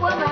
woman.